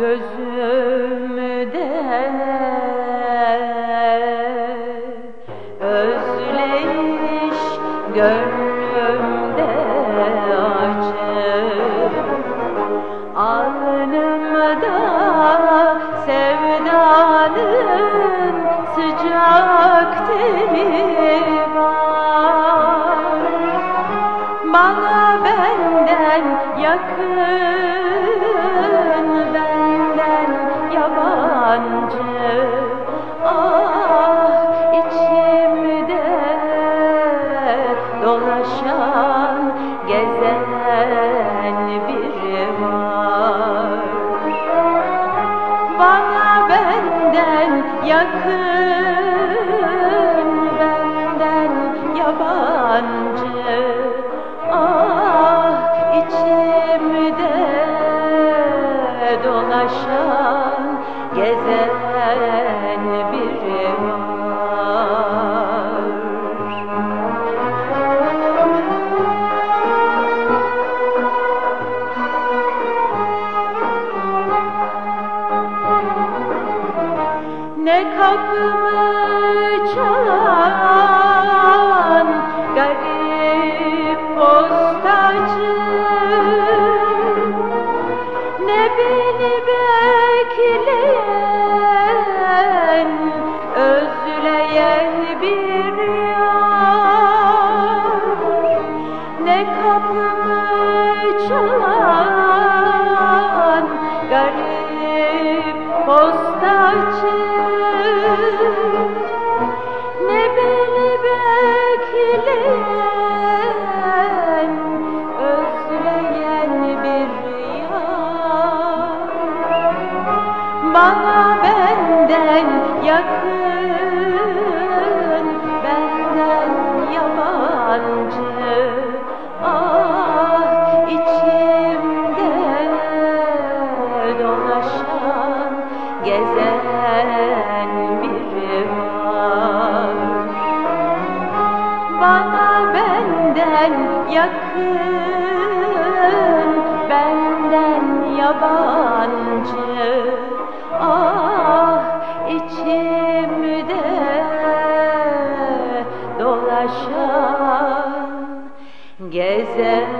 gözümü de özleyiş gönlümde acı. Alnımda sevdanın sıcak teri var. Bana benden yakın yakın Ne kapımı çalan garip postacı. Ne beni bekleyen gezen biri var. Bana benden yakın, benden yabancı. Ah içimde dolaşan gezen